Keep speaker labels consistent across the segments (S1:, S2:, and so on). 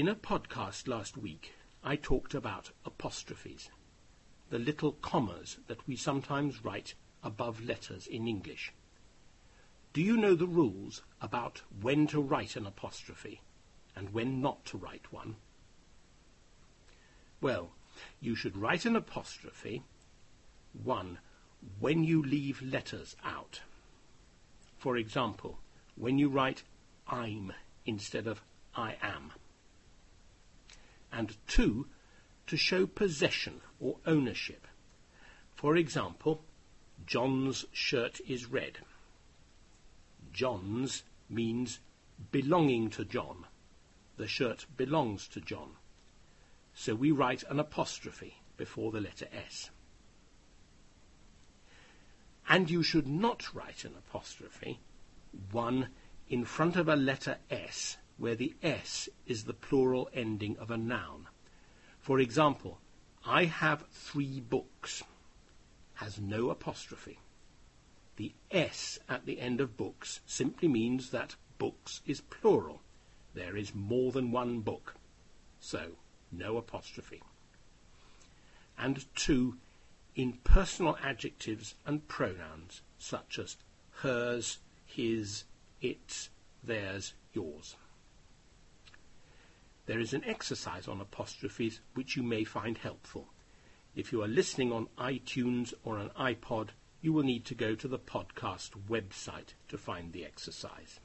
S1: In a podcast last week, I talked about apostrophes, the little commas that we sometimes write above letters in English. Do you know the rules about when to write an apostrophe and when not to write one? Well, you should write an apostrophe, one, when you leave letters out. For example, when you write I'm instead of I am. And two, to show possession or ownership. For example, John's shirt is red. John's means belonging to John. The shirt belongs to John. So we write an apostrophe before the letter S. And you should not write an apostrophe, one in front of a letter S where the S is the plural ending of a noun. For example, I have three books has no apostrophe. The S at the end of books simply means that books is plural. There is more than one book. So, no apostrophe. And two, in personal adjectives and pronouns such as hers, his, its, theirs, yours. There is an exercise on apostrophes which you may find helpful. If you are listening on iTunes or an iPod, you will need to go to the podcast website to find the exercise.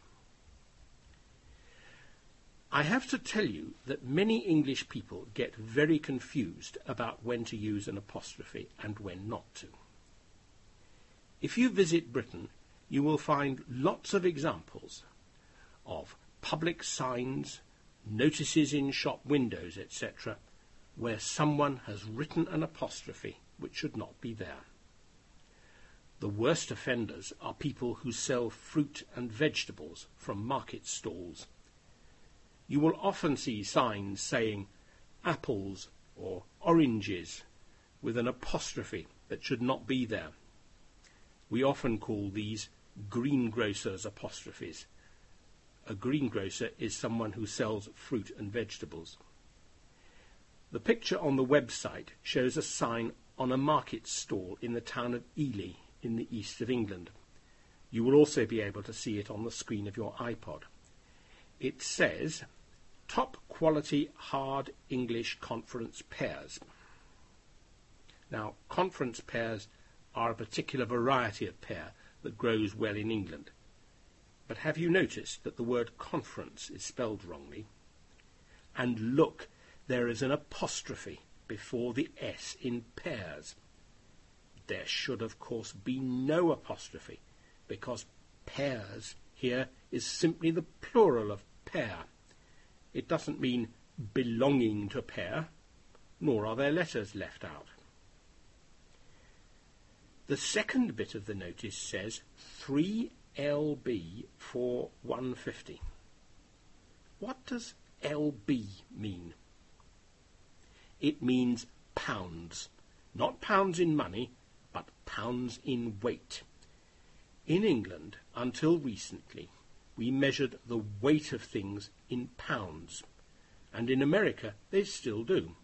S1: I have to tell you that many English people get very confused about when to use an apostrophe and when not to. If you visit Britain, you will find lots of examples of public signs, notices in shop windows, etc., where someone has written an apostrophe which should not be there. The worst offenders are people who sell fruit and vegetables from market stalls. You will often see signs saying apples or oranges with an apostrophe that should not be there. We often call these greengrocers apostrophes. A greengrocer is someone who sells fruit and vegetables. The picture on the website shows a sign on a market stall in the town of Ely in the east of England. You will also be able to see it on the screen of your iPod. It says Top Quality Hard English Conference Pears. Now, conference pears are a particular variety of pear that grows well in England. But have you noticed that the word conference is spelled wrongly? And look, there is an apostrophe before the S in pears. There should, of course, be no apostrophe, because pears here is simply the plural of pear. It doesn't mean belonging to pear, nor are there letters left out. The second bit of the notice says 3LB for 150. What does LB mean? it means pounds. Not pounds in money, but pounds in weight. In England, until recently, we measured the weight of things in pounds, and in America they still do.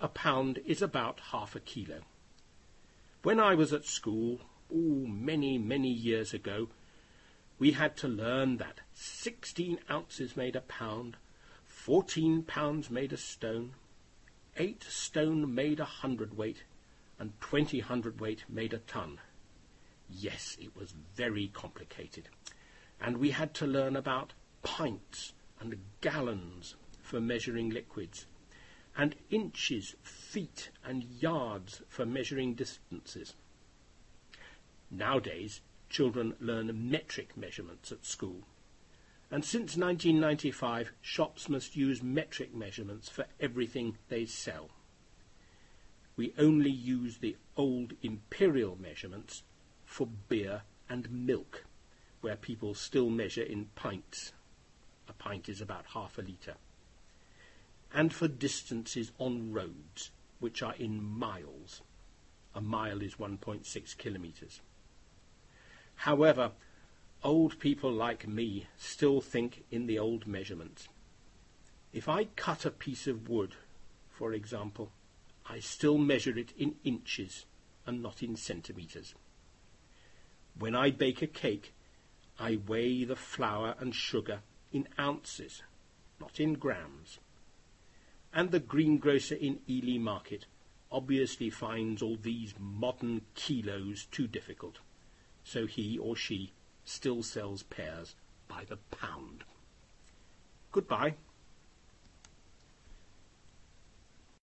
S1: A pound is about half a kilo. When I was at school, oh, many, many years ago, we had to learn that 16 ounces made a pound, 14 pounds made a stone, eight stone made a hundredweight, and twenty hundredweight made a ton. Yes, it was very complicated. And we had to learn about pints and gallons for measuring liquids, and inches, feet, and yards for measuring distances. Nowadays, children learn metric measurements at school and since 1995 shops must use metric measurements for everything they sell. We only use the old imperial measurements for beer and milk, where people still measure in pints. A pint is about half a litre. And for distances on roads, which are in miles. A mile is 1.6 kilometres. However, old people like me still think in the old measurements. If I cut a piece of wood, for example, I still measure it in inches and not in centimetres. When I bake a cake, I weigh the flour and sugar in ounces, not in grams. And the greengrocer in Ely Market obviously finds all these modern kilos too difficult, so he or she still sells pears by the pound. Goodbye.